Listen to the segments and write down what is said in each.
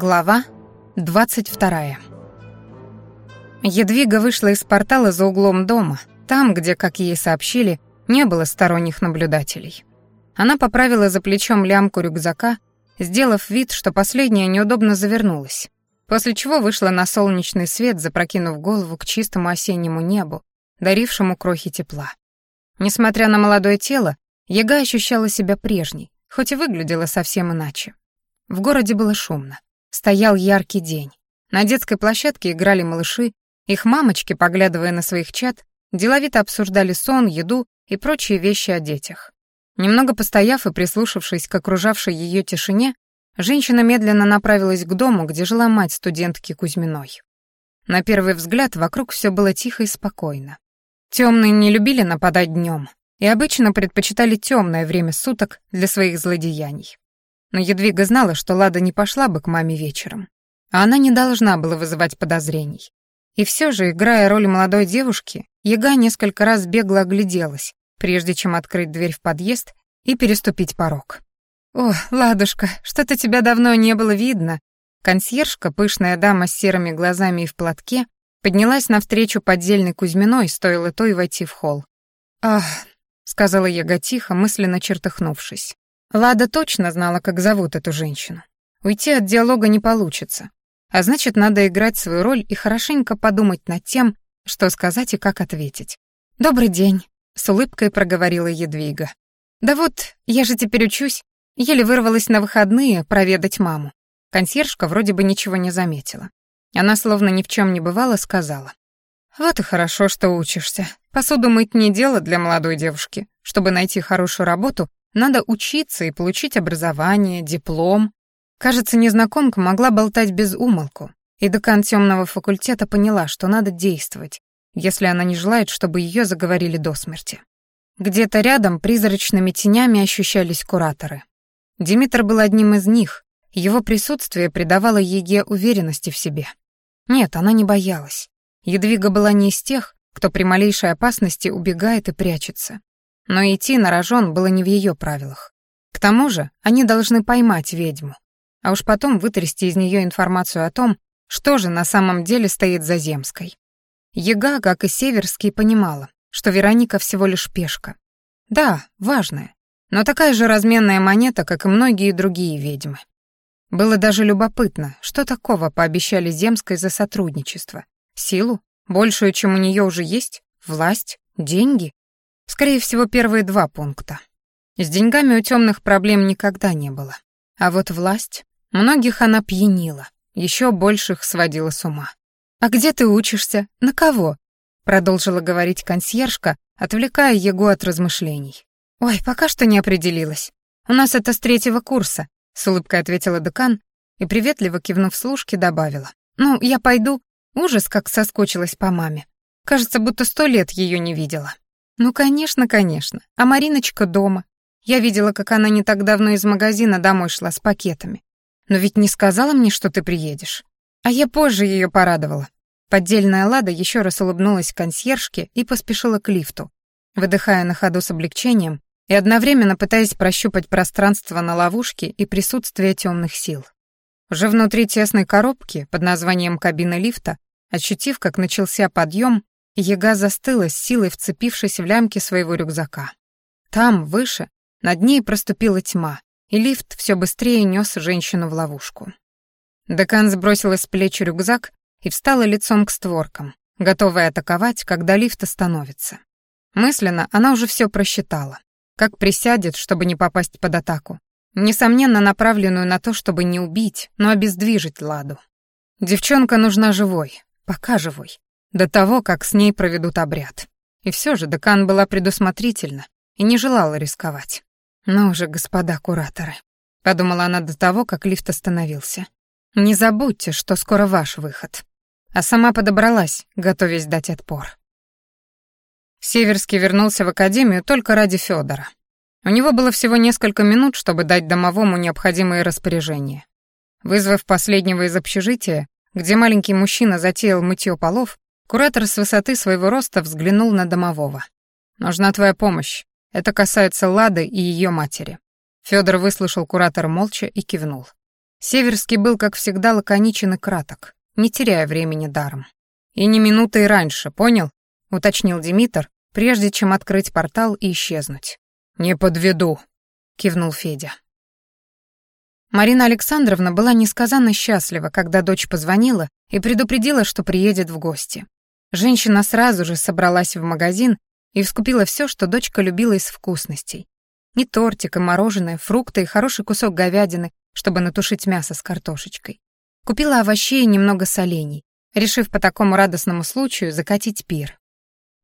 Глава 22. Едвига вышла из портала за углом дома, там, где, как ей сообщили, не было сторонних наблюдателей. Она поправила за плечом лямку рюкзака, сделав вид, что последняя неудобно завернулась, после чего вышла на солнечный свет, запрокинув голову к чистому осеннему небу, дарившему крохи тепла. Несмотря на молодое тело, Яга ощущала себя прежней, хоть и выглядела совсем иначе. В городе было шумно. Стоял яркий день. На детской площадке играли малыши, их мамочки, поглядывая на своих чад, деловито обсуждали сон, еду и прочие вещи о детях. Немного постояв и прислушавшись к окружавшей ее тишине, женщина медленно направилась к дому, где жила мать студентки Кузьминой. На первый взгляд вокруг все было тихо и спокойно. Темные не любили нападать днем и обычно предпочитали темное время суток для своих злодеяний. Но Едвига знала, что Лада не пошла бы к маме вечером. А она не должна была вызывать подозрений. И все же, играя роль молодой девушки, Яга несколько раз бегло огляделась, прежде чем открыть дверь в подъезд и переступить порог. «О, ладушка, что-то тебя давно не было видно». Консьержка, пышная дама с серыми глазами и в платке, поднялась навстречу поддельной Кузьминой, стоило той войти в холл. «Ах», — сказала Яга тихо, мысленно чертыхнувшись. Лада точно знала, как зовут эту женщину. Уйти от диалога не получится. А значит, надо играть свою роль и хорошенько подумать над тем, что сказать и как ответить. «Добрый день», — с улыбкой проговорила Едвига. «Да вот, я же теперь учусь. Еле вырвалась на выходные проведать маму». Консьержка вроде бы ничего не заметила. Она, словно ни в чем не бывало, сказала. «Вот и хорошо, что учишься. Посуду мыть не дело для молодой девушки. Чтобы найти хорошую работу, надо учиться и получить образование, диплом. Кажется, незнакомка могла болтать без умолку, и декан темного факультета поняла, что надо действовать, если она не желает, чтобы ее заговорили до смерти. Где-то рядом призрачными тенями ощущались кураторы. Димитр был одним из них, его присутствие придавало Еге уверенности в себе. Нет, она не боялась. Едвига была не из тех, кто при малейшей опасности убегает и прячется но идти на рожон было не в ее правилах. К тому же они должны поймать ведьму, а уж потом вытрясти из нее информацию о том, что же на самом деле стоит за Земской. Ега, как и Северский, понимала, что Вероника всего лишь пешка. Да, важная, но такая же разменная монета, как и многие другие ведьмы. Было даже любопытно, что такого пообещали Земской за сотрудничество. Силу? Большую, чем у нее уже есть? Власть? Деньги? Скорее всего, первые два пункта. С деньгами у темных проблем никогда не было. А вот власть... Многих она пьянила, еще больших сводила с ума. «А где ты учишься? На кого?» Продолжила говорить консьержка, отвлекая Егу от размышлений. «Ой, пока что не определилась. У нас это с третьего курса», — с улыбкой ответила декан и, приветливо кивнув служке, добавила. «Ну, я пойду. Ужас, как соскучилась по маме. Кажется, будто сто лет ее не видела». «Ну, конечно, конечно. А Мариночка дома. Я видела, как она не так давно из магазина домой шла с пакетами. Но ведь не сказала мне, что ты приедешь. А я позже ее порадовала». Поддельная Лада еще раз улыбнулась консьержке и поспешила к лифту, выдыхая на ходу с облегчением и одновременно пытаясь прощупать пространство на ловушке и присутствие темных сил. Уже внутри тесной коробки под названием кабины лифта, ощутив, как начался подъем, Ега застыла с силой, вцепившись в лямки своего рюкзака. Там, выше, над ней проступила тьма, и лифт все быстрее нес женщину в ловушку. Декан сбросила с плеч рюкзак и встала лицом к створкам, готовая атаковать, когда лифт остановится. Мысленно она уже все просчитала. Как присядет, чтобы не попасть под атаку. Несомненно, направленную на то, чтобы не убить, но обездвижить Ладу. Девчонка нужна живой, пока живой до того, как с ней проведут обряд. И все же декан была предусмотрительна и не желала рисковать. «Ну же, господа кураторы», — подумала она до того, как лифт остановился. «Не забудьте, что скоро ваш выход». А сама подобралась, готовясь дать отпор. Северский вернулся в академию только ради Федора. У него было всего несколько минут, чтобы дать домовому необходимые распоряжения. Вызвав последнего из общежития, где маленький мужчина затеял мытье полов, Куратор с высоты своего роста взглянул на домового. «Нужна твоя помощь. Это касается Лады и ее матери». Федор выслушал куратора молча и кивнул. Северский был, как всегда, лаконичен и краток, не теряя времени даром. «И не минуты и раньше, понял?» — уточнил Димитр, прежде чем открыть портал и исчезнуть. «Не подведу», — кивнул Федя. Марина Александровна была несказанно счастлива, когда дочь позвонила и предупредила, что приедет в гости. Женщина сразу же собралась в магазин и вскупила все, что дочка любила из вкусностей. И тортик, и мороженое, фрукты и хороший кусок говядины, чтобы натушить мясо с картошечкой. Купила овощей и немного солений, решив по такому радостному случаю закатить пир.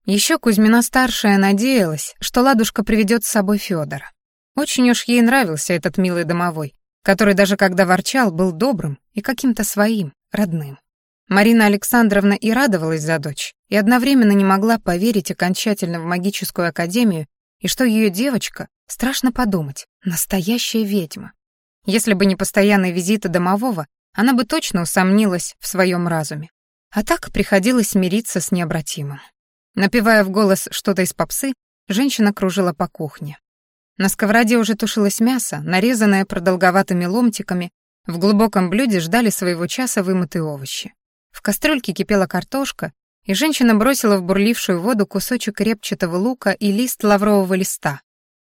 Еще Кузьмина-старшая надеялась, что Ладушка приведет с собой Федора. Очень уж ей нравился этот милый домовой, который даже когда ворчал, был добрым и каким-то своим, родным. Марина Александровна и радовалась за дочь, и одновременно не могла поверить окончательно в магическую академию и что ее девочка, страшно подумать, настоящая ведьма. Если бы не постоянные визиты домового, она бы точно усомнилась в своем разуме. А так приходилось смириться с необратимым. Напевая в голос что-то из попсы, женщина кружила по кухне. На сковороде уже тушилось мясо, нарезанное продолговатыми ломтиками, в глубоком блюде ждали своего часа вымытые овощи. В кастрюльке кипела картошка, и женщина бросила в бурлившую воду кусочек репчатого лука и лист лаврового листа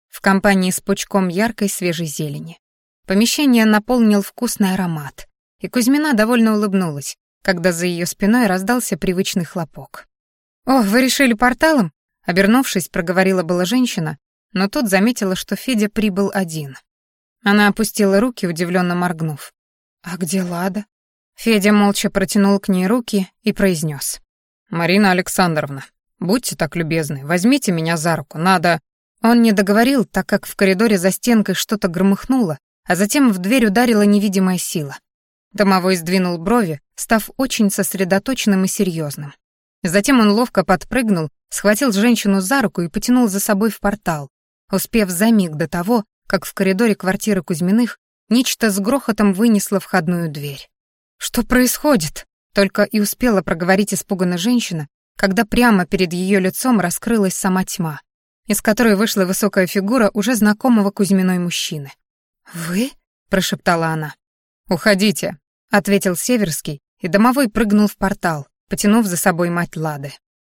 в компании с пучком яркой свежей зелени. Помещение наполнил вкусный аромат, и Кузьмина довольно улыбнулась, когда за ее спиной раздался привычный хлопок. «О, вы решили порталом?» Обернувшись, проговорила была женщина, но тут заметила, что Федя прибыл один. Она опустила руки, удивленно моргнув. «А где Лада?» Федя молча протянул к ней руки и произнес: «Марина Александровна, будьте так любезны, возьмите меня за руку, надо...» Он не договорил, так как в коридоре за стенкой что-то громыхнуло, а затем в дверь ударила невидимая сила. Домовой сдвинул брови, став очень сосредоточенным и серьезным. Затем он ловко подпрыгнул, схватил женщину за руку и потянул за собой в портал, успев за миг до того, как в коридоре квартиры Кузьминых нечто с грохотом вынесло входную дверь. «Что происходит?» Только и успела проговорить испуганная женщина, когда прямо перед ее лицом раскрылась сама тьма, из которой вышла высокая фигура уже знакомого Кузьминой мужчины. «Вы?» — прошептала она. «Уходите», — ответил Северский, и домовой прыгнул в портал, потянув за собой мать Лады.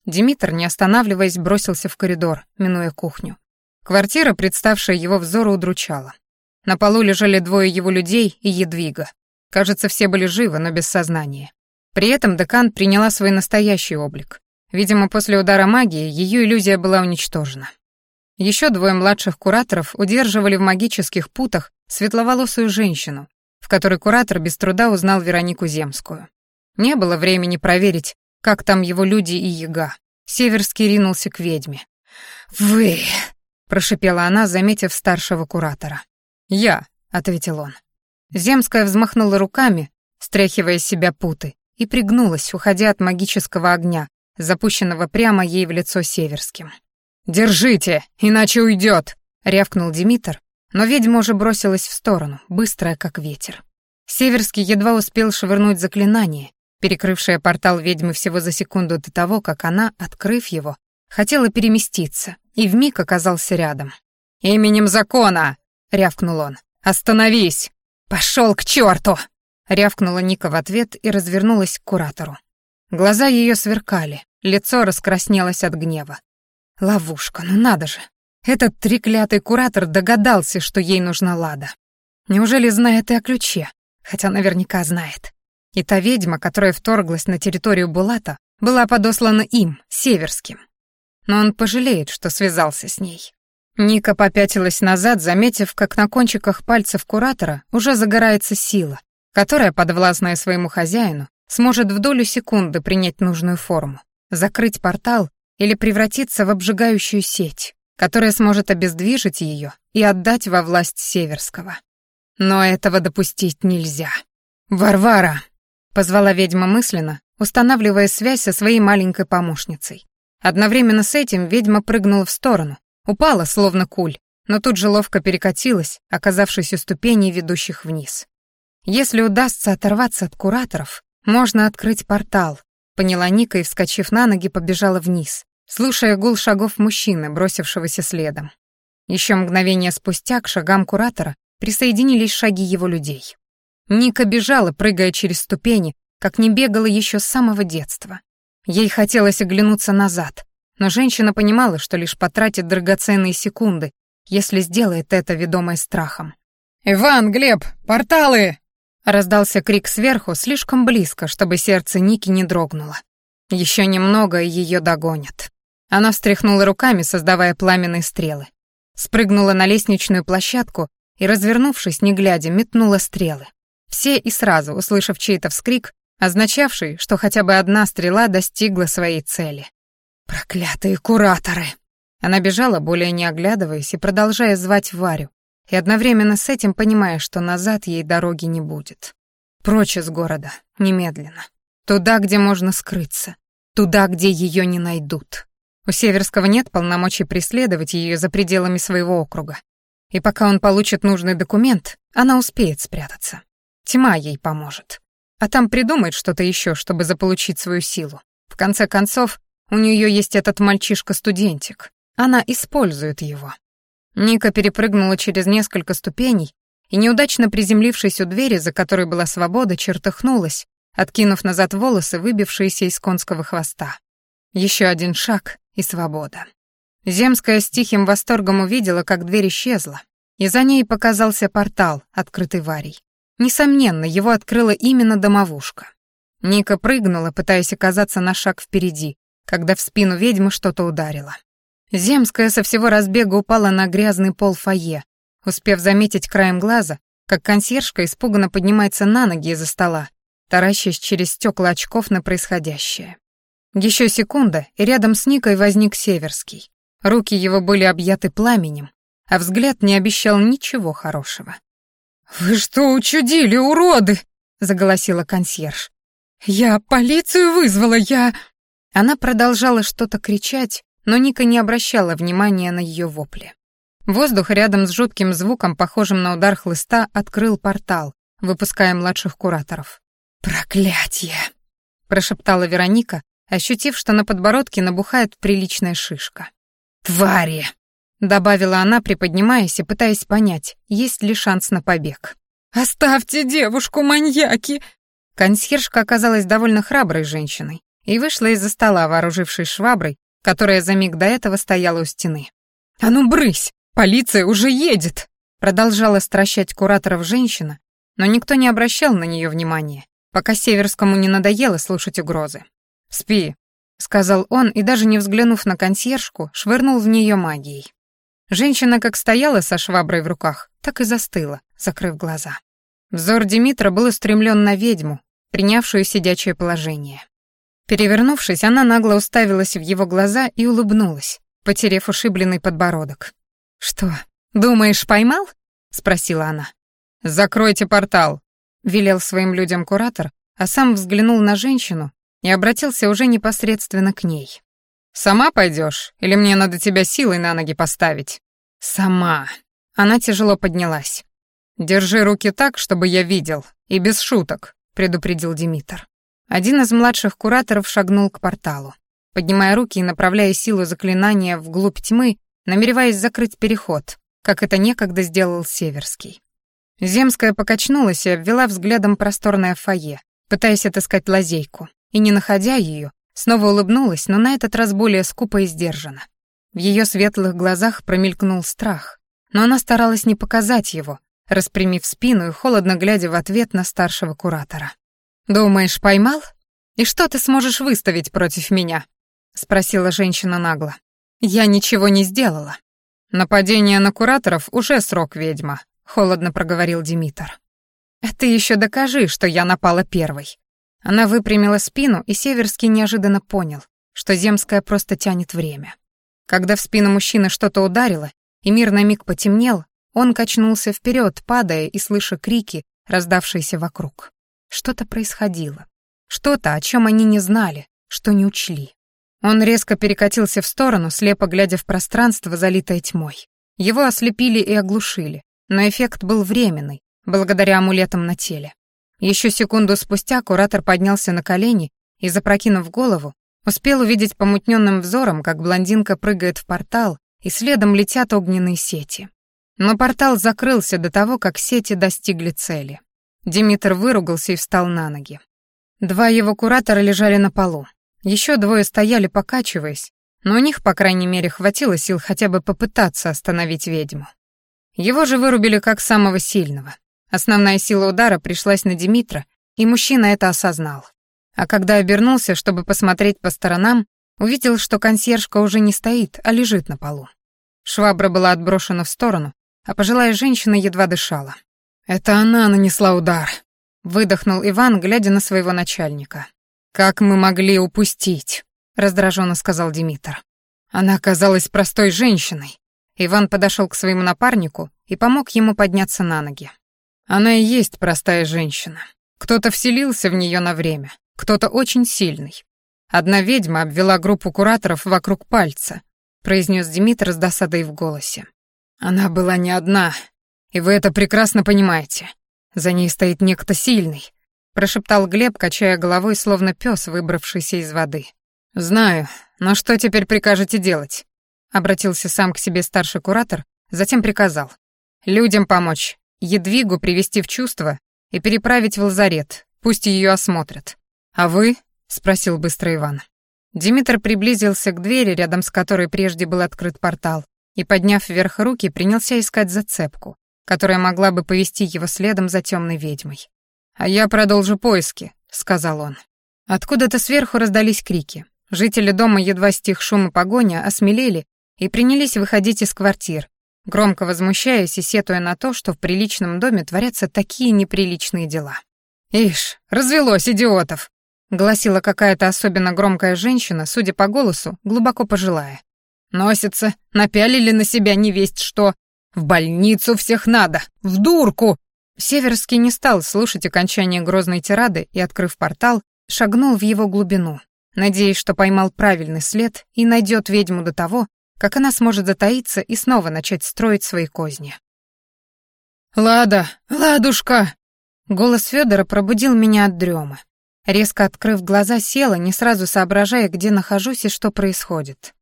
Димитр, не останавливаясь, бросился в коридор, минуя кухню. Квартира, представшая его взору, удручала. На полу лежали двое его людей и едвига. Кажется, все были живы, но без сознания. При этом декан приняла свой настоящий облик. Видимо, после удара магии ее иллюзия была уничтожена. Еще двое младших кураторов удерживали в магических путах светловолосую женщину, в которой куратор без труда узнал Веронику Земскую. Не было времени проверить, как там его люди и яга. Северский ринулся к ведьме. «Вы!» — прошипела она, заметив старшего куратора. «Я», — ответил он. Земская взмахнула руками, стряхивая с себя путы, и пригнулась, уходя от магического огня, запущенного прямо ей в лицо Северским. «Держите, иначе уйдет!» — рявкнул Димитр, но ведьма уже бросилась в сторону, быстрая, как ветер. Северский едва успел швырнуть заклинание, перекрывшее портал ведьмы всего за секунду до того, как она, открыв его, хотела переместиться, и вмиг оказался рядом. «Именем закона!» — рявкнул он. «Остановись!» «Пошел к черту!» — рявкнула Ника в ответ и развернулась к куратору. Глаза ее сверкали, лицо раскраснелось от гнева. Ловушка, ну надо же. Этот треклятый куратор догадался, что ей нужна Лада. Неужели знает и о ключе? Хотя наверняка знает. И та ведьма, которая вторглась на территорию Булата, была подослана им, Северским. Но он пожалеет, что связался с ней. Ника попятилась назад, заметив, как на кончиках пальцев куратора уже загорается сила, которая, подвластная своему хозяину, сможет в долю секунды принять нужную форму, закрыть портал или превратиться в обжигающую сеть, которая сможет обездвижить ее и отдать во власть Северского. Но этого допустить нельзя. «Варвара!» — позвала ведьма мысленно, устанавливая связь со своей маленькой помощницей. Одновременно с этим ведьма прыгнула в сторону, Упала, словно куль, но тут же ловко перекатилась, оказавшись у ступеней, ведущих вниз. Если удастся оторваться от кураторов, можно открыть портал, поняла Ника и, вскочив на ноги, побежала вниз, слушая гул шагов мужчины, бросившегося следом. Еще мгновение спустя к шагам куратора присоединились шаги его людей. Ника бежала, прыгая через ступени, как не бегала еще с самого детства. Ей хотелось оглянуться назад, но женщина понимала, что лишь потратит драгоценные секунды, если сделает это, ведомой страхом. «Иван, Глеб, порталы!» Раздался крик сверху, слишком близко, чтобы сердце Ники не дрогнуло. Еще немного, и ее догонят. Она встряхнула руками, создавая пламенные стрелы. Спрыгнула на лестничную площадку и, развернувшись, не глядя, метнула стрелы. Все и сразу, услышав чей-то вскрик, означавший, что хотя бы одна стрела достигла своей цели. «Проклятые кураторы!» Она бежала, более не оглядываясь и продолжая звать Варю, и одновременно с этим понимая, что назад ей дороги не будет. Прочь из города, немедленно. Туда, где можно скрыться. Туда, где ее не найдут. У Северского нет полномочий преследовать ее за пределами своего округа. И пока он получит нужный документ, она успеет спрятаться. Тьма ей поможет. А там придумает что-то еще, чтобы заполучить свою силу. В конце концов, у нее есть этот мальчишка-студентик. Она использует его. Ника перепрыгнула через несколько ступеней и, неудачно приземлившись у двери, за которой была свобода, чертыхнулась, откинув назад волосы, выбившиеся из конского хвоста. Еще один шаг — и свобода. Земская с тихим восторгом увидела, как дверь исчезла, и за ней показался портал, открытый Варей. Несомненно, его открыла именно домовушка. Ника прыгнула, пытаясь оказаться на шаг впереди, когда в спину ведьмы что-то ударило. Земская со всего разбега упала на грязный пол фойе, успев заметить краем глаза, как консьержка испуганно поднимается на ноги из-за стола, таращась через стекла очков на происходящее. Еще секунда, и рядом с Никой возник Северский. Руки его были объяты пламенем, а взгляд не обещал ничего хорошего. «Вы что учудили, уроды?» — заголосила консьерж. «Я полицию вызвала, я...» Она продолжала что-то кричать, но Ника не обращала внимания на ее вопли. Воздух рядом с жутким звуком, похожим на удар хлыста, открыл портал, выпуская младших кураторов. «Проклятье!» — прошептала Вероника, ощутив, что на подбородке набухает приличная шишка. «Твари!» добавила она, приподнимаясь и пытаясь понять, есть ли шанс на побег. «Оставьте девушку, маньяки!» Консьержка оказалась довольно храброй женщиной и вышла из-за стола, вооружившись шваброй, которая за миг до этого стояла у стены. «А ну брысь! Полиция уже едет!» Продолжала стращать кураторов женщина, но никто не обращал на нее внимания, пока Северскому не надоело слушать угрозы. «Спи», — сказал он и, даже не взглянув на консьержку, швырнул в нее магией. Женщина как стояла со шваброй в руках, так и застыла, закрыв глаза. Взор Димитра был устремлен на ведьму, принявшую сидячее положение. Перевернувшись, она нагло уставилась в его глаза и улыбнулась, потерев ушибленный подбородок. «Что, думаешь, поймал?» — спросила она. «Закройте портал», — велел своим людям куратор, а сам взглянул на женщину и обратился уже непосредственно к ней. «Сама пойдешь, или мне надо тебя силой на ноги поставить?» «Сама». Она тяжело поднялась. «Держи руки так, чтобы я видел, и без шуток», — предупредил Димитр. Один из младших кураторов шагнул к порталу, поднимая руки и направляя силу заклинания вглубь тьмы, намереваясь закрыть переход, как это некогда сделал Северский. Земская покачнулась и обвела взглядом просторное фойе, пытаясь отыскать лазейку, и, не находя ее, Снова улыбнулась, но на этот раз более скупо и сдержанно. В ее светлых глазах промелькнул страх, но она старалась не показать его, распрямив спину и холодно глядя в ответ на старшего куратора. «Думаешь, поймал? И что ты сможешь выставить против меня?» — спросила женщина нагло. «Я ничего не сделала». «Нападение на кураторов уже срок, ведьма», — холодно проговорил Димитр. «Это еще докажи, что я напала первой», она выпрямила спину, и Северский неожиданно понял, что Земская просто тянет время. Когда в спину мужчины что-то ударило, и мир на миг потемнел, он качнулся вперед, падая и слыша крики, раздавшиеся вокруг. Что-то происходило. Что-то, о чем они не знали, что не учли. Он резко перекатился в сторону, слепо глядя в пространство, залитое тьмой. Его ослепили и оглушили, но эффект был временный, благодаря амулетам на теле. Еще секунду спустя куратор поднялся на колени и, запрокинув голову, успел увидеть помутненным взором, как блондинка прыгает в портал, и следом летят огненные сети. Но портал закрылся до того, как сети достигли цели. Димитр выругался и встал на ноги. Два его куратора лежали на полу. Еще двое стояли, покачиваясь, но у них, по крайней мере, хватило сил хотя бы попытаться остановить ведьму. Его же вырубили как самого сильного. Основная сила удара пришлась на Димитра, и мужчина это осознал. А когда обернулся, чтобы посмотреть по сторонам, увидел, что консьержка уже не стоит, а лежит на полу. Швабра была отброшена в сторону, а пожилая женщина едва дышала. «Это она нанесла удар», — выдохнул Иван, глядя на своего начальника. «Как мы могли упустить?» — раздраженно сказал Димитр. Она оказалась простой женщиной. Иван подошел к своему напарнику и помог ему подняться на ноги. Она и есть простая женщина. Кто-то вселился в нее на время, кто-то очень сильный. Одна ведьма обвела группу кураторов вокруг пальца, произнес Димитр с досадой в голосе. Она была не одна, и вы это прекрасно понимаете. За ней стоит некто сильный, прошептал Глеб, качая головой, словно пес, выбравшийся из воды. Знаю, но что теперь прикажете делать? Обратился сам к себе старший куратор, затем приказал: людям помочь, Едвигу привести в чувство и переправить в лазарет, пусть ее осмотрят. А вы? спросил быстро Иван. Димитр приблизился к двери, рядом с которой прежде был открыт портал, и, подняв вверх руки, принялся искать зацепку которая могла бы повести его следом за темной ведьмой. «А я продолжу поиски», — сказал он. Откуда-то сверху раздались крики. Жители дома, едва стих шум и погоня, осмелели и принялись выходить из квартир, громко возмущаясь и сетуя на то, что в приличном доме творятся такие неприличные дела. «Ишь, развелось идиотов!» — гласила какая-то особенно громкая женщина, судя по голосу, глубоко пожилая. «Носится, напялили на себя невесть что, в больницу всех надо! В дурку!» Северский не стал слушать окончание грозной тирады и, открыв портал, шагнул в его глубину, надеясь, что поймал правильный след и найдет ведьму до того, как она сможет затаиться и снова начать строить свои козни. «Лада! Ладушка!» Голос Федора пробудил меня от дремы. Резко открыв глаза, села, не сразу соображая, где нахожусь и что происходит.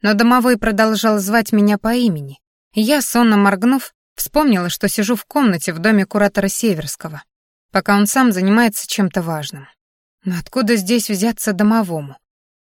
Но домовой продолжал звать меня по имени, я, сонно моргнув, вспомнила, что сижу в комнате в доме куратора Северского, пока он сам занимается чем-то важным. Но откуда здесь взяться домовому?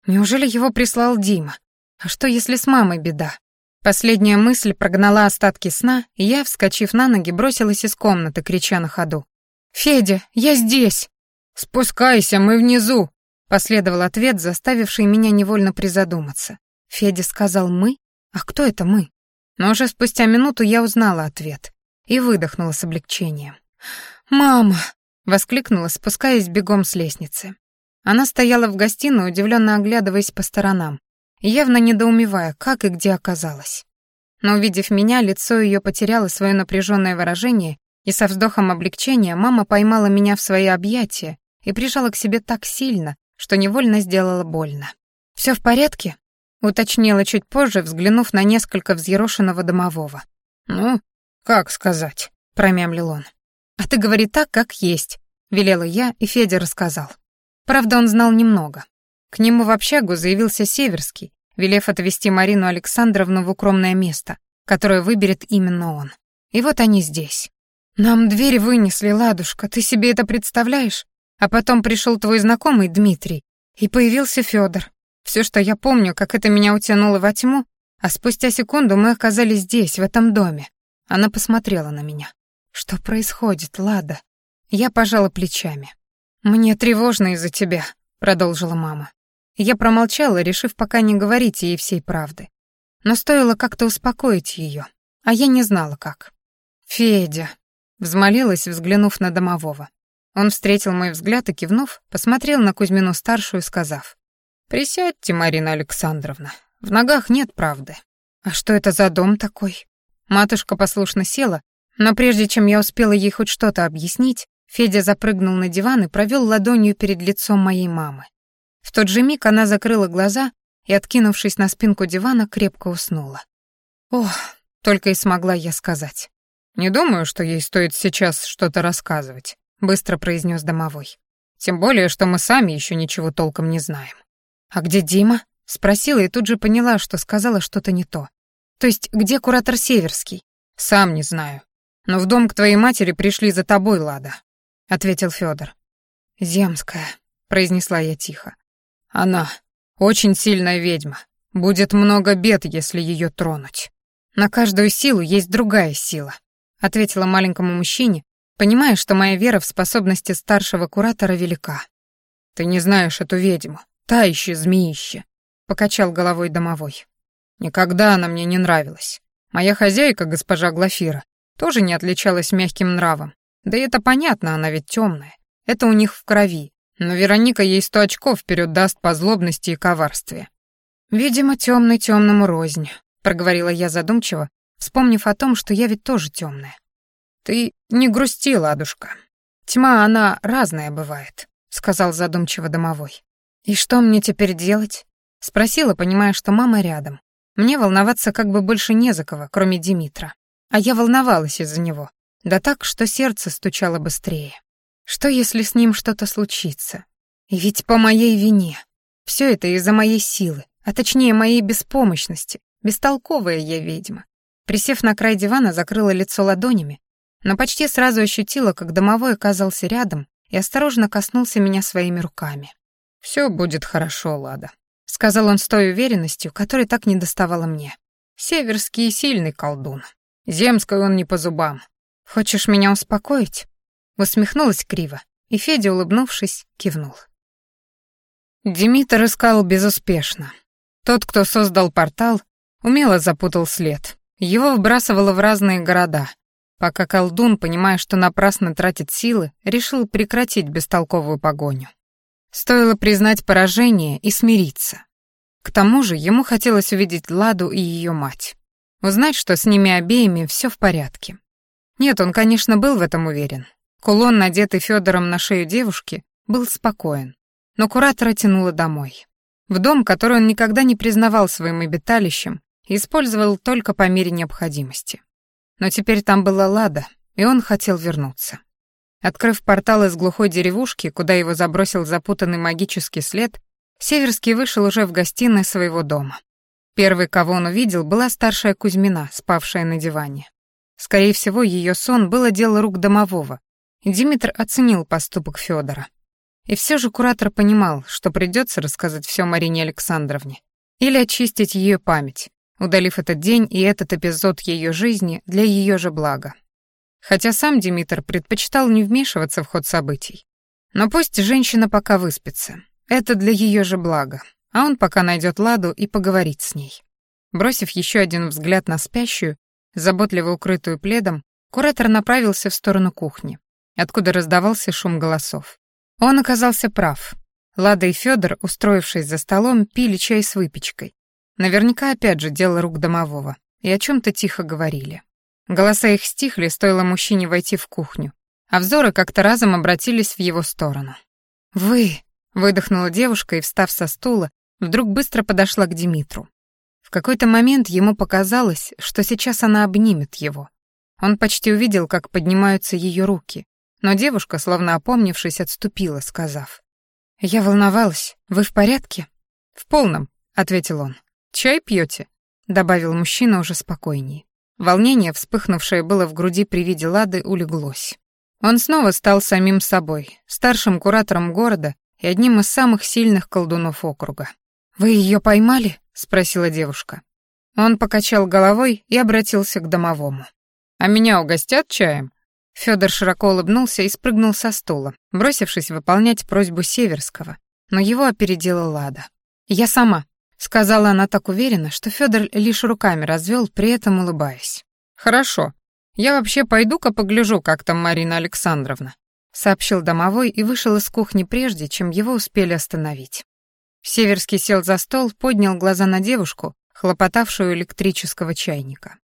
Неужели его прислал Дима? А что, если с мамой беда? Последняя мысль прогнала остатки сна, и я, вскочив на ноги, бросилась из комнаты, крича на ходу. «Федя, я здесь!» «Спускайся, мы внизу!» Последовал ответ, заставивший меня невольно призадуматься. Федя сказал «мы»? А кто это «мы»? Но уже спустя минуту я узнала ответ и выдохнула с облегчением. «Мама!» — воскликнула, спускаясь бегом с лестницы. Она стояла в гостиной, удивленно оглядываясь по сторонам, явно недоумевая, как и где оказалась. Но, увидев меня, лицо ее потеряло свое напряженное выражение, и со вздохом облегчения мама поймала меня в свои объятия и прижала к себе так сильно, что невольно сделала больно. «Все в порядке?» Уточнила чуть позже, взглянув на несколько взъерошенного домового. «Ну, как сказать?» — промямлил он. «А ты говори так, как есть», — велела я, и Федя рассказал. Правда, он знал немного. К нему в общагу заявился Северский, велев отвезти Марину Александровну в укромное место, которое выберет именно он. И вот они здесь. «Нам дверь вынесли, ладушка, ты себе это представляешь? А потом пришел твой знакомый Дмитрий, и появился Федор. Все, что я помню, как это меня утянуло во тьму, а спустя секунду мы оказались здесь, в этом доме. Она посмотрела на меня. Что происходит, Лада? Я пожала плечами. Мне тревожно из-за тебя, продолжила мама. Я промолчала, решив пока не говорить ей всей правды. Но стоило как-то успокоить ее, а я не знала как. Федя, взмолилась, взглянув на домового. Он встретил мой взгляд и кивнув, посмотрел на Кузьмину старшую, сказав: «Присядьте, Марина Александровна, в ногах нет правды». «А что это за дом такой?» Матушка послушно села, но прежде чем я успела ей хоть что-то объяснить, Федя запрыгнул на диван и провел ладонью перед лицом моей мамы. В тот же миг она закрыла глаза и, откинувшись на спинку дивана, крепко уснула. «Ох», — только и смогла я сказать. «Не думаю, что ей стоит сейчас что-то рассказывать», — быстро произнес домовой. «Тем более, что мы сами еще ничего толком не знаем». «А где Дима?» — спросила и тут же поняла, что сказала что-то не то. «То есть где куратор Северский?» «Сам не знаю. Но в дом к твоей матери пришли за тобой, Лада». — ответил Федор. «Земская», — произнесла я тихо. «Она очень сильная ведьма. Будет много бед, если ее тронуть. На каждую силу есть другая сила», — ответила маленькому мужчине, понимая, что моя вера в способности старшего куратора велика. «Ты не знаешь эту ведьму, та еще змеище», — покачал головой домовой. «Никогда она мне не нравилась. Моя хозяйка, госпожа Глафира, тоже не отличалась мягким нравом. Да и это понятно, она ведь темная. Это у них в крови. Но Вероника ей сто очков вперед даст по злобности и коварстве. «Видимо, темный темному рознь», — проговорила я задумчиво, вспомнив о том, что я ведь тоже темная. «Ты не грусти, ладушка. Тьма, она разная бывает», — сказал задумчиво домовой. «И что мне теперь делать?» — спросила, понимая, что мама рядом. Мне волноваться как бы больше не за кого, кроме Димитра. А я волновалась из-за него. Да так, что сердце стучало быстрее. Что, если с ним что-то случится? И ведь по моей вине. Все это из-за моей силы, а точнее моей беспомощности. Бестолковая я ведьма. Присев на край дивана, закрыла лицо ладонями, но почти сразу ощутила, как домовой оказался рядом и осторожно коснулся меня своими руками. «Все будет хорошо, Лада», — сказал он с той уверенностью, которой так не доставала мне. «Северский сильный колдун. Земской он не по зубам. Хочешь меня успокоить?» Усмехнулась криво, и Федя, улыбнувшись, кивнул. Димитр искал безуспешно. Тот, кто создал портал, умело запутал след. Его выбрасывало в разные города, пока колдун, понимая, что напрасно тратит силы, решил прекратить бестолковую погоню. Стоило признать поражение и смириться. К тому же ему хотелось увидеть Ладу и ее мать. Узнать, что с ними обеими все в порядке. Нет, он, конечно, был в этом уверен. Кулон, надетый Федором на шею девушки, был спокоен, но куратора тянуло домой. В дом, который он никогда не признавал своим обиталищем использовал только по мере необходимости. Но теперь там была Лада, и он хотел вернуться. Открыв портал из глухой деревушки, куда его забросил запутанный магический след, Северский вышел уже в гостиной своего дома. Первый, кого он увидел, была старшая Кузьмина, спавшая на диване. Скорее всего, ее сон было дело рук домового, Димитр оценил поступок Федора. И все же куратор понимал, что придется рассказать все Марине Александровне или очистить ее память, удалив этот день и этот эпизод ее жизни для ее же блага. Хотя сам Димитр предпочитал не вмешиваться в ход событий. Но пусть женщина пока выспится. Это для ее же блага. А он пока найдет Ладу и поговорит с ней. Бросив еще один взгляд на спящую, заботливо укрытую пледом, куратор направился в сторону кухни откуда раздавался шум голосов. Он оказался прав. Лада и Федор, устроившись за столом, пили чай с выпечкой. Наверняка опять же дело рук домового, и о чем то тихо говорили. Голоса их стихли, стоило мужчине войти в кухню, а взоры как-то разом обратились в его сторону. «Вы!» — выдохнула девушка и, встав со стула, вдруг быстро подошла к Димитру. В какой-то момент ему показалось, что сейчас она обнимет его. Он почти увидел, как поднимаются ее руки, но девушка, словно опомнившись, отступила, сказав. «Я волновалась. Вы в порядке?» «В полном», — ответил он. «Чай пьете?» — добавил мужчина уже спокойнее. Волнение, вспыхнувшее было в груди при виде Лады, улеглось. Он снова стал самим собой, старшим куратором города и одним из самых сильных колдунов округа. «Вы ее поймали?» — спросила девушка. Он покачал головой и обратился к домовому. «А меня угостят чаем?» Федор широко улыбнулся и спрыгнул со стула, бросившись выполнять просьбу Северского, но его опередила Лада. «Я сама», — сказала она так уверенно, что Федор лишь руками развел, при этом улыбаясь. «Хорошо. Я вообще пойду-ка погляжу, как там Марина Александровна», — сообщил домовой и вышел из кухни прежде, чем его успели остановить. Северский сел за стол, поднял глаза на девушку, хлопотавшую электрического чайника.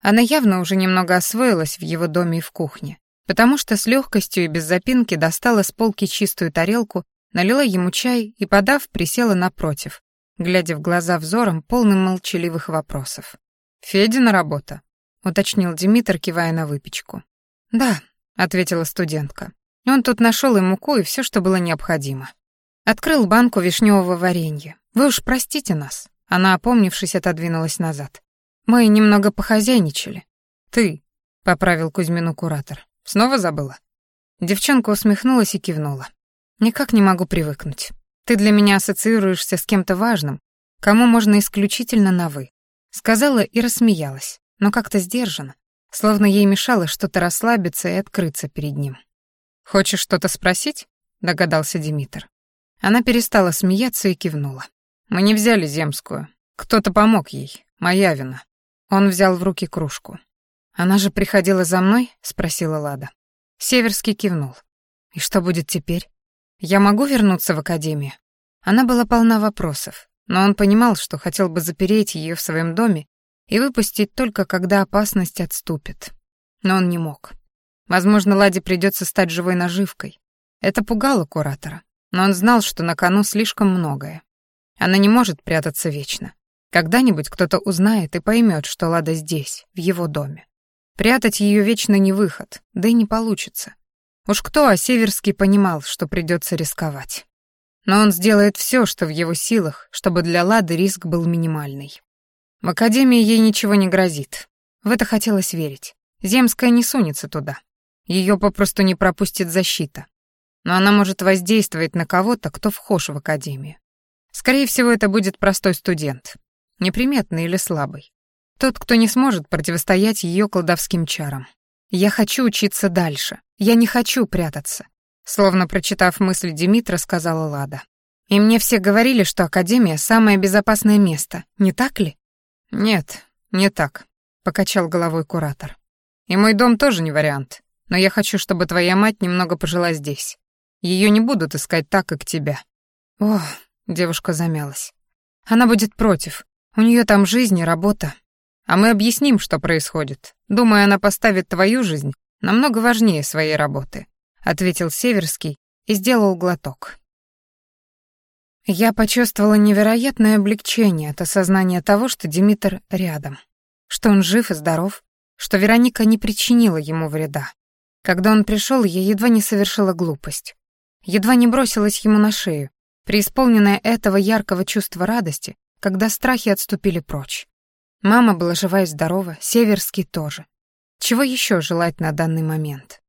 Она явно уже немного освоилась в его доме и в кухне, потому что с легкостью и без запинки достала с полки чистую тарелку, налила ему чай и, подав, присела напротив, глядя в глаза взором, полным молчаливых вопросов. «Федина работа», — уточнил Димитр, кивая на выпечку. «Да», — ответила студентка. «Он тут нашел и муку, и все, что было необходимо. Открыл банку вишневого варенья. Вы уж простите нас». Она, опомнившись, отодвинулась назад. Мы немного похозяйничали. Ты, поправил Кузьмину куратор. Снова забыла? Девчонка усмехнулась и кивнула. «Никак не могу привыкнуть. Ты для меня ассоциируешься с кем-то важным, кому можно исключительно на «вы». Сказала и рассмеялась, но как-то сдержанно, словно ей мешало что-то расслабиться и открыться перед ним. «Хочешь что-то спросить?» — догадался Димитр. Она перестала смеяться и кивнула. «Мы не взяли земскую. Кто-то помог ей. Моя вина». Он взял в руки кружку. «Она же приходила за мной?» — спросила Лада. Северский кивнул. «И что будет теперь? Я могу вернуться в академию?» Она была полна вопросов, но он понимал, что хотел бы запереть ее в своем доме и выпустить только когда опасность отступит. Но он не мог. Возможно, Ладе придется стать живой наживкой. Это пугало куратора, но он знал, что на кону слишком многое. Она не может прятаться вечно. Когда-нибудь кто-то узнает и поймет, что Лада здесь, в его доме. Прятать ее вечно не выход, да и не получится. Уж кто, а Северский понимал, что придется рисковать. Но он сделает все, что в его силах, чтобы для Лады риск был минимальный. В академии ей ничего не грозит. В это хотелось верить. Земская не сунется туда. Ее попросту не пропустит защита. Но она может воздействовать на кого-то, кто вхож в академию. Скорее всего, это будет простой студент. Неприметный или слабый. Тот, кто не сможет противостоять ее колдовским чарам. Я хочу учиться дальше. Я не хочу прятаться. Словно прочитав мысль Димитра, сказала Лада. И мне все говорили, что Академия — самое безопасное место, не так ли? «Нет, не так», — покачал головой куратор. «И мой дом тоже не вариант, но я хочу, чтобы твоя мать немного пожила здесь. Ее не будут искать так, как тебя». «О», — девушка замялась. «Она будет против. У нее там жизнь и работа. А мы объясним, что происходит. Думаю, она поставит твою жизнь намного важнее своей работы», — ответил Северский и сделал глоток. Я почувствовала невероятное облегчение от осознания того, что Димитр рядом, что он жив и здоров, что Вероника не причинила ему вреда. Когда он пришел, я едва не совершила глупость. Едва не бросилась ему на шею, преисполненная этого яркого чувства радости, когда страхи отступили прочь. Мама была жива и здорова, Северский тоже. Чего еще желать на данный момент?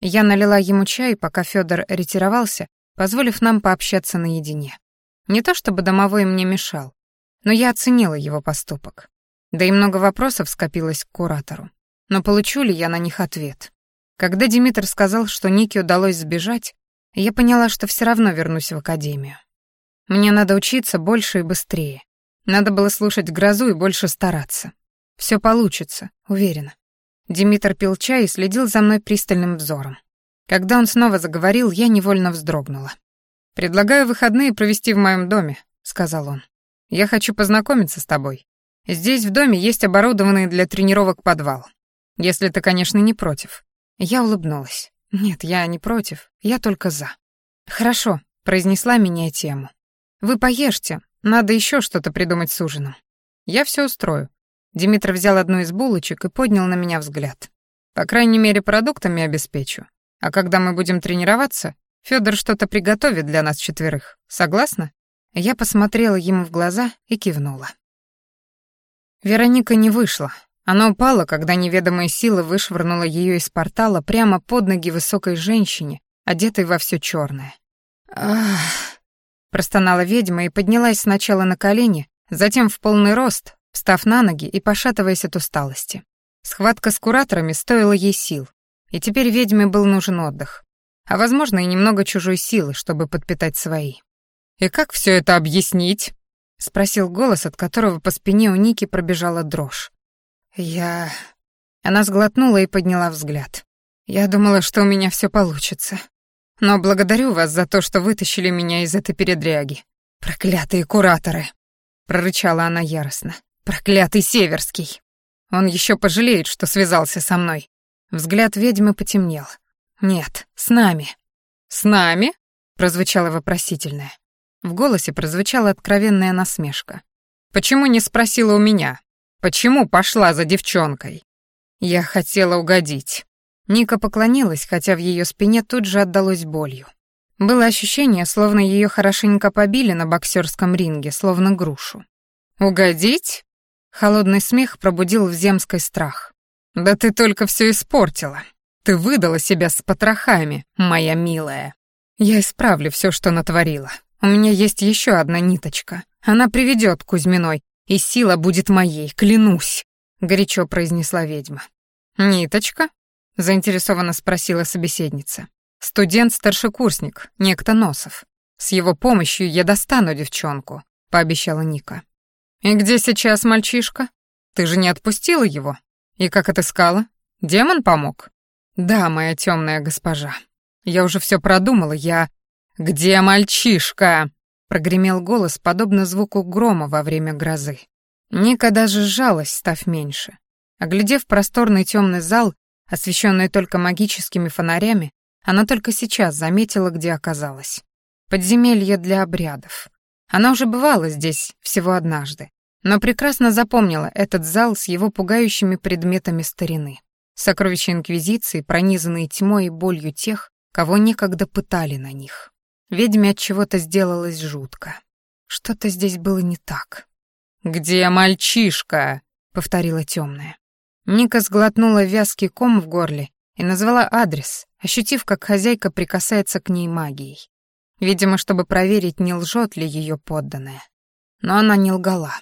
Я налила ему чай, пока Федор ретировался, позволив нам пообщаться наедине. Не то чтобы домовой мне мешал, но я оценила его поступок. Да и много вопросов скопилось к куратору. Но получу ли я на них ответ? Когда Димитр сказал, что Нике удалось сбежать, я поняла, что все равно вернусь в академию. Мне надо учиться больше и быстрее. Надо было слушать грозу и больше стараться. Все получится, уверена. Димитр пил чай и следил за мной пристальным взором. Когда он снова заговорил, я невольно вздрогнула. «Предлагаю выходные провести в моем доме», — сказал он. «Я хочу познакомиться с тобой. Здесь в доме есть оборудованный для тренировок подвал. Если ты, конечно, не против». Я улыбнулась. «Нет, я не против, я только за». «Хорошо», — произнесла меня тему. «Вы поешьте, надо еще что-то придумать с ужином». «Я все устрою». Димитр взял одну из булочек и поднял на меня взгляд. «По крайней мере, продуктами обеспечу. А когда мы будем тренироваться, Федор что-то приготовит для нас четверых. Согласна? Я посмотрела ему в глаза и кивнула. Вероника не вышла. Она упала, когда неведомая сила вышвырнула ее из портала прямо под ноги высокой женщине, одетой во все черное. Ах! Простонала ведьма и поднялась сначала на колени, затем в полный рост, встав на ноги и пошатываясь от усталости. Схватка с кураторами стоила ей сил, и теперь ведьме был нужен отдых а, возможно, и немного чужой силы, чтобы подпитать свои. «И как все это объяснить?» — спросил голос, от которого по спине у Ники пробежала дрожь. «Я...» Она сглотнула и подняла взгляд. «Я думала, что у меня все получится. Но благодарю вас за то, что вытащили меня из этой передряги. Проклятые кураторы!» — прорычала она яростно. «Проклятый Северский! Он еще пожалеет, что связался со мной». Взгляд ведьмы потемнел. «Нет, с нами». «С нами?» — прозвучало вопросительное. В голосе прозвучала откровенная насмешка. «Почему не спросила у меня? Почему пошла за девчонкой?» «Я хотела угодить». Ника поклонилась, хотя в ее спине тут же отдалось болью. Было ощущение, словно ее хорошенько побили на боксерском ринге, словно грушу. «Угодить?» Холодный смех пробудил в земской страх. «Да ты только все испортила. Ты выдала себя с потрохами, моя милая. Я исправлю все, что натворила. У меня есть еще одна ниточка. Она приведет Кузьминой, и сила будет моей, клянусь», — горячо произнесла ведьма. «Ниточка?» — заинтересованно спросила собеседница. «Студент-старшекурсник, некто Носов. С его помощью я достану девчонку», — пообещала Ника. «И где сейчас мальчишка? Ты же не отпустила его? И как отыскала? Демон помог?» «Да, моя темная госпожа. Я уже все продумала, я...» «Где мальчишка?» — прогремел голос, подобно звуку грома во время грозы. Ника даже сжалась, став меньше. Оглядев просторный темный зал, освещенный только магическими фонарями, она только сейчас заметила, где оказалась. Подземелье для обрядов. Она уже бывала здесь всего однажды, но прекрасно запомнила этот зал с его пугающими предметами старины. Сокровища Инквизиции, пронизанные тьмой и болью тех, кого некогда пытали на них. Ведьме от чего-то сделалось жутко. Что-то здесь было не так. «Где мальчишка?» — повторила темная. Ника сглотнула вязкий ком в горле и назвала адрес, ощутив, как хозяйка прикасается к ней магией. Видимо, чтобы проверить, не лжет ли ее подданная. Но она не лгала.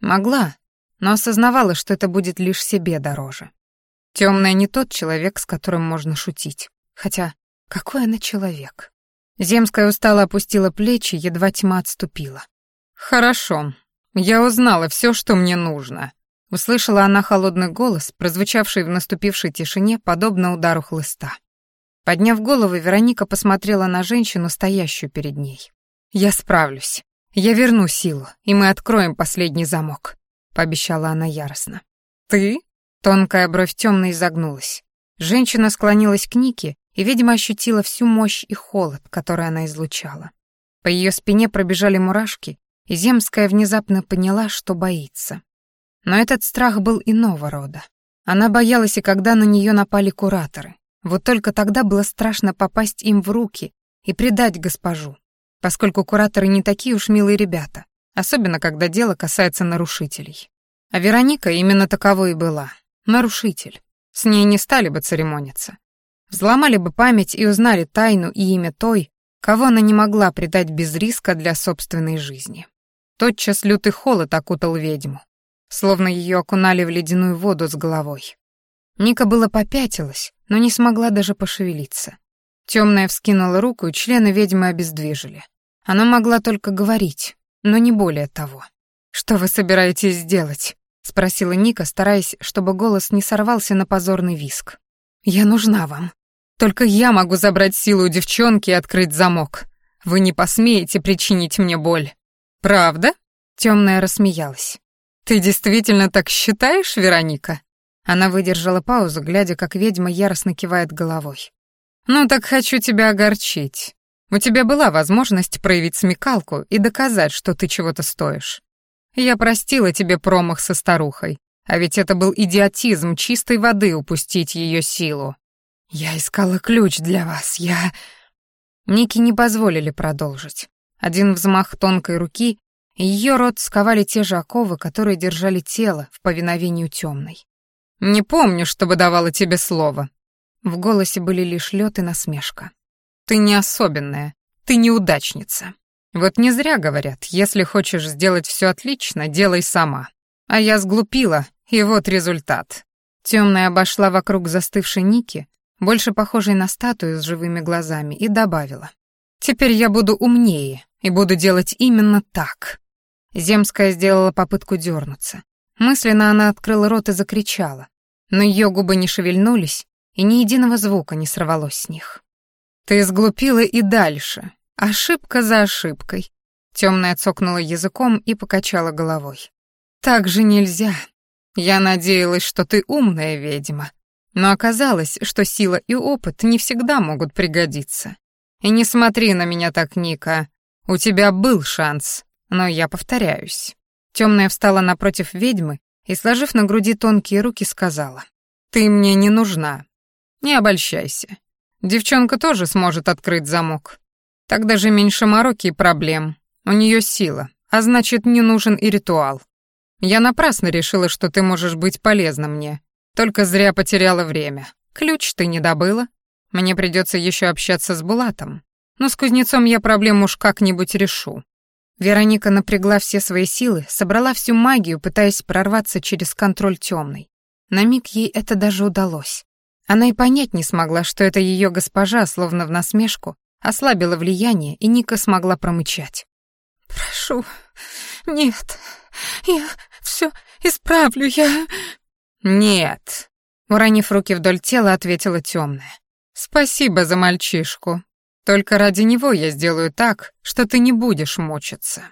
Могла, но осознавала, что это будет лишь себе дороже. Темная не тот человек, с которым можно шутить. Хотя, какой она человек? Земская устало опустила плечи, едва тьма отступила. «Хорошо, я узнала все, что мне нужно», — услышала она холодный голос, прозвучавший в наступившей тишине, подобно удару хлыста. Подняв голову, Вероника посмотрела на женщину, стоящую перед ней. «Я справлюсь. Я верну силу, и мы откроем последний замок», — пообещала она яростно. «Ты?» Тонкая бровь темно изогнулась. Женщина склонилась к Нике и, видимо, ощутила всю мощь и холод, который она излучала. По ее спине пробежали мурашки, и Земская внезапно поняла, что боится. Но этот страх был иного рода. Она боялась и когда на нее напали кураторы. Вот только тогда было страшно попасть им в руки и предать госпожу, поскольку кураторы не такие уж милые ребята, особенно когда дело касается нарушителей. А Вероника именно таковой и была нарушитель. С ней не стали бы церемониться. Взломали бы память и узнали тайну и имя той, кого она не могла предать без риска для собственной жизни. Тотчас лютый холод окутал ведьму, словно ее окунали в ледяную воду с головой. Ника было попятилась, но не смогла даже пошевелиться. Темная вскинула руку, и члены ведьмы обездвижили. Она могла только говорить, но не более того. «Что вы собираетесь сделать?» — спросила Ника, стараясь, чтобы голос не сорвался на позорный виск. «Я нужна вам. Только я могу забрать силу у девчонки и открыть замок. Вы не посмеете причинить мне боль». «Правда?» — темная рассмеялась. «Ты действительно так считаешь, Вероника?» Она выдержала паузу, глядя, как ведьма яростно кивает головой. «Ну так хочу тебя огорчить. У тебя была возможность проявить смекалку и доказать, что ты чего-то стоишь. Я простила тебе промах со старухой, а ведь это был идиотизм чистой воды упустить ее силу. Я искала ключ для вас, я...» Ники не позволили продолжить. Один взмах тонкой руки, ее рот сковали те же оковы, которые держали тело в повиновению темной. «Не помню, чтобы давала тебе слово». В голосе были лишь лед и насмешка. «Ты не особенная, ты неудачница». Вот не зря говорят, если хочешь сделать все отлично, делай сама. А я сглупила, и вот результат. Темная обошла вокруг застывшей Ники, больше похожей на статую с живыми глазами, и добавила. «Теперь я буду умнее и буду делать именно так». Земская сделала попытку дернуться. Мысленно она открыла рот и закричала, но ее губы не шевельнулись, и ни единого звука не сорвалось с них. «Ты сглупила и дальше, Ошибка за ошибкой. Темная цокнула языком и покачала головой. Так же нельзя. Я надеялась, что ты умная ведьма. Но оказалось, что сила и опыт не всегда могут пригодиться. И не смотри на меня так, Ника. У тебя был шанс, но я повторяюсь. Темная встала напротив ведьмы и, сложив на груди тонкие руки, сказала. «Ты мне не нужна. Не обольщайся. Девчонка тоже сможет открыть замок. Так даже меньше мороки и проблем. У нее сила, а значит, не нужен и ритуал. Я напрасно решила, что ты можешь быть полезна мне. Только зря потеряла время. Ключ ты не добыла. Мне придется еще общаться с Булатом. Но с кузнецом я проблему уж как-нибудь решу. Вероника напрягла все свои силы, собрала всю магию, пытаясь прорваться через контроль темный. На миг ей это даже удалось. Она и понять не смогла, что это ее госпожа, словно в насмешку, ослабила влияние, и Ника смогла промычать. «Прошу, нет, я все исправлю, я...» «Нет», — уронив руки вдоль тела, ответила темная. «Спасибо за мальчишку. Только ради него я сделаю так, что ты не будешь мучиться.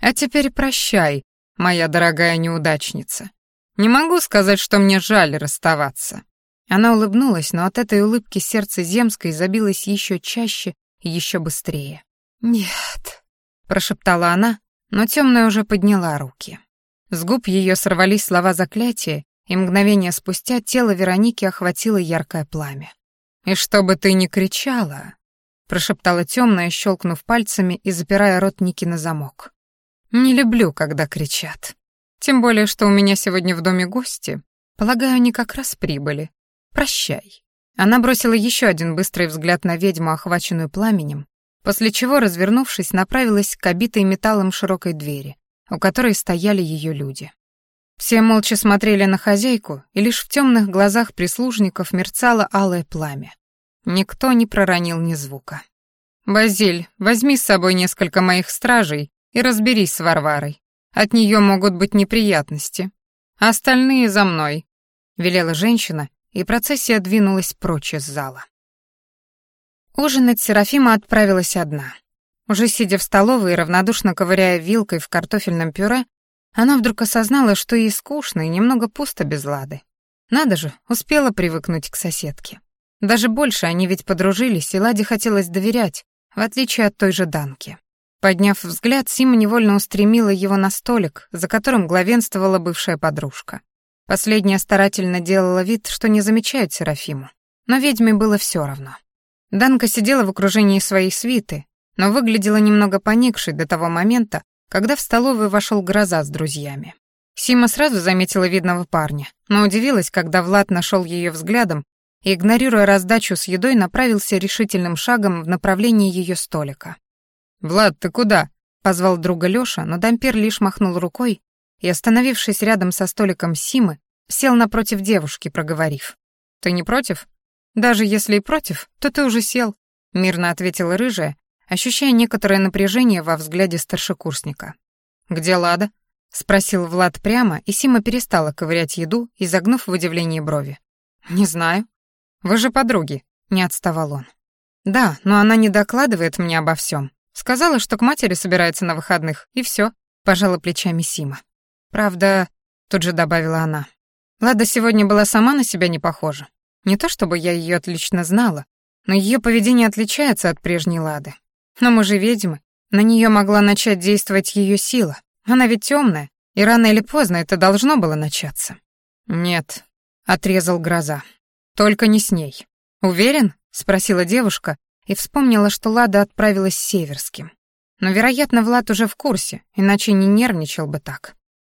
А теперь прощай, моя дорогая неудачница. Не могу сказать, что мне жаль расставаться». Она улыбнулась, но от этой улыбки сердце земской забилось еще чаще и еще быстрее. «Нет», — прошептала она, но темная уже подняла руки. С губ ее сорвались слова заклятия, и мгновение спустя тело Вероники охватило яркое пламя. «И чтобы ты не кричала», — прошептала темная, щелкнув пальцами и запирая рот Ники на замок. «Не люблю, когда кричат. Тем более, что у меня сегодня в доме гости. Полагаю, они как раз прибыли. Прощай». Она бросила еще один быстрый взгляд на ведьму, охваченную пламенем, после чего, развернувшись, направилась к обитой металлом широкой двери, у которой стояли ее люди. Все молча смотрели на хозяйку, и лишь в темных глазах прислужников мерцало алое пламя. Никто не проронил ни звука. «Базиль, возьми с собой несколько моих стражей и разберись с Варварой. От нее могут быть неприятности. Остальные за мной», — велела женщина, и процессия двинулась прочь из зала. Ужинать Серафима отправилась одна. Уже сидя в столовой и равнодушно ковыряя вилкой в картофельном пюре, она вдруг осознала, что ей скучно и немного пусто без Лады. Надо же, успела привыкнуть к соседке. Даже больше они ведь подружились, и Ладе хотелось доверять, в отличие от той же Данки. Подняв взгляд, Сима невольно устремила его на столик, за которым главенствовала бывшая подружка. Последняя старательно делала вид, что не замечает Серафиму, но ведьме было все равно. Данка сидела в окружении своей свиты, но выглядела немного поникшей до того момента, когда в столовую вошел Гроза с друзьями. Сима сразу заметила видного парня, но удивилась, когда Влад нашел ее взглядом игнорируя раздачу с едой, направился решительным шагом в направлении ее столика. «Влад, ты куда?» — позвал друга Лёша, но Дампир лишь махнул рукой и, остановившись рядом со столиком Симы, сел напротив девушки, проговорив. «Ты не против?» «Даже если и против, то ты уже сел», — мирно ответила рыжая, ощущая некоторое напряжение во взгляде старшекурсника. «Где Лада?» — спросил Влад прямо, и Сима перестала ковырять еду, изогнув в удивлении брови. «Не знаю. Вы же подруги», — не отставал он. «Да, но она не докладывает мне обо всем. Сказала, что к матери собирается на выходных, и все, пожала плечами Сима. «Правда», — тут же добавила она, — «Лада сегодня была сама на себя не похожа. Не то чтобы я ее отлично знала, но ее поведение отличается от прежней Лады. Но мы же ведьмы, на нее могла начать действовать ее сила. Она ведь темная, и рано или поздно это должно было начаться. Нет, отрезал гроза. Только не с ней. Уверен? спросила девушка и вспомнила, что Лада отправилась с Северским. Но, вероятно, Влад уже в курсе, иначе не нервничал бы так.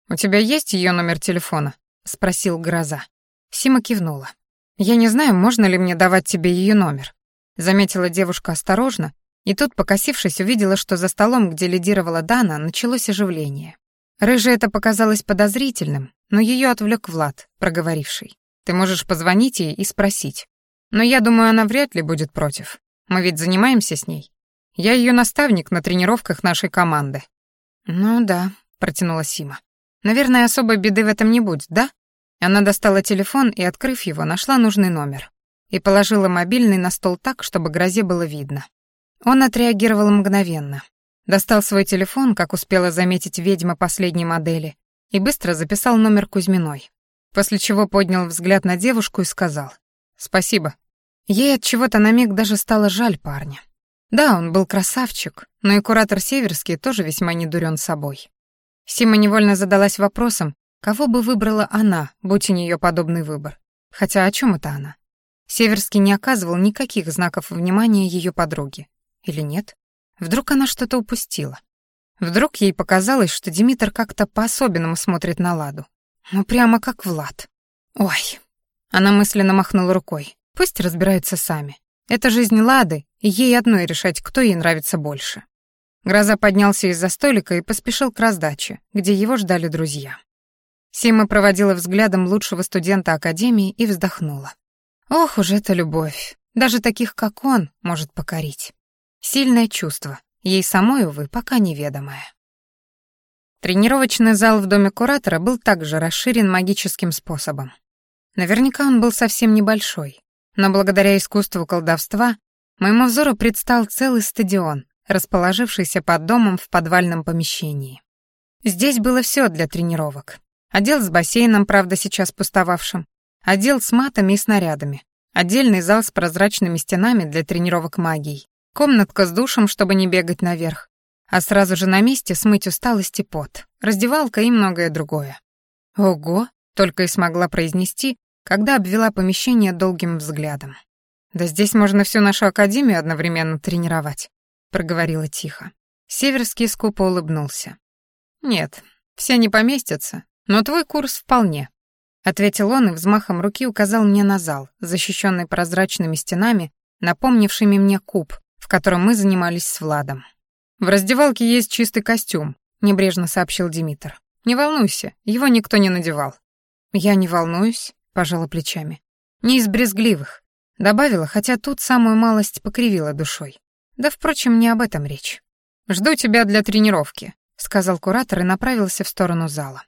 «У тебя есть ее номер телефона?» — спросил Гроза. Сима кивнула. «Я не знаю, можно ли мне давать тебе ее номер», — заметила девушка осторожно, и тут, покосившись, увидела, что за столом, где лидировала Дана, началось оживление. Рыже это показалось подозрительным, но ее отвлек Влад, проговоривший. «Ты можешь позвонить ей и спросить. Но я думаю, она вряд ли будет против. Мы ведь занимаемся с ней. Я ее наставник на тренировках нашей команды». «Ну да», — протянула Сима. «Наверное, особой беды в этом не будет, да?» Она достала телефон и, открыв его, нашла нужный номер и положила мобильный на стол так, чтобы грозе было видно. Он отреагировал мгновенно. Достал свой телефон, как успела заметить ведьма последней модели, и быстро записал номер Кузьминой. После чего поднял взгляд на девушку и сказал «Спасибо». Ей от чего-то на миг даже стало жаль парня. Да, он был красавчик, но и куратор Северский тоже весьма недурен собой. Сима невольно задалась вопросом, Кого бы выбрала она, будь у нее подобный выбор? Хотя о чем это она? Северский не оказывал никаких знаков внимания ее подруге. Или нет? Вдруг она что-то упустила? Вдруг ей показалось, что Димитр как-то по-особенному смотрит на Ладу. Ну, прямо как Влад. Ой. Она мысленно махнула рукой. Пусть разбираются сами. Это жизнь Лады, и ей одной решать, кто ей нравится больше. Гроза поднялся из-за столика и поспешил к раздаче, где его ждали друзья. Сима проводила взглядом лучшего студента Академии и вздохнула. Ох уж эта любовь. Даже таких, как он, может покорить. Сильное чувство, ей самой, увы, пока неведомое. Тренировочный зал в доме куратора был также расширен магическим способом. Наверняка он был совсем небольшой, но благодаря искусству колдовства моему взору предстал целый стадион, расположившийся под домом в подвальном помещении. Здесь было все для тренировок. Отдел с бассейном, правда, сейчас пустовавшим, отдел с матами и снарядами, отдельный зал с прозрачными стенами для тренировок магией, комнатка с душем, чтобы не бегать наверх, а сразу же на месте смыть усталость и пот, раздевалка и многое другое. «Ого!» — только и смогла произнести, когда обвела помещение долгим взглядом. «Да здесь можно всю нашу академию одновременно тренировать», — проговорила тихо. Северский скупо улыбнулся. «Нет, все не поместятся, но твой курс вполне», — ответил он и взмахом руки указал мне на зал, защищенный прозрачными стенами, напомнившими мне куб, в котором мы занимались с Владом. «В раздевалке есть чистый костюм», — небрежно сообщил Димитр. «Не волнуйся, его никто не надевал». «Я не волнуюсь», — пожала плечами. «Не из брезгливых», — добавила, хотя тут самую малость покривила душой. Да, впрочем, не об этом речь. «Жду тебя для тренировки», — сказал куратор и направился в сторону зала.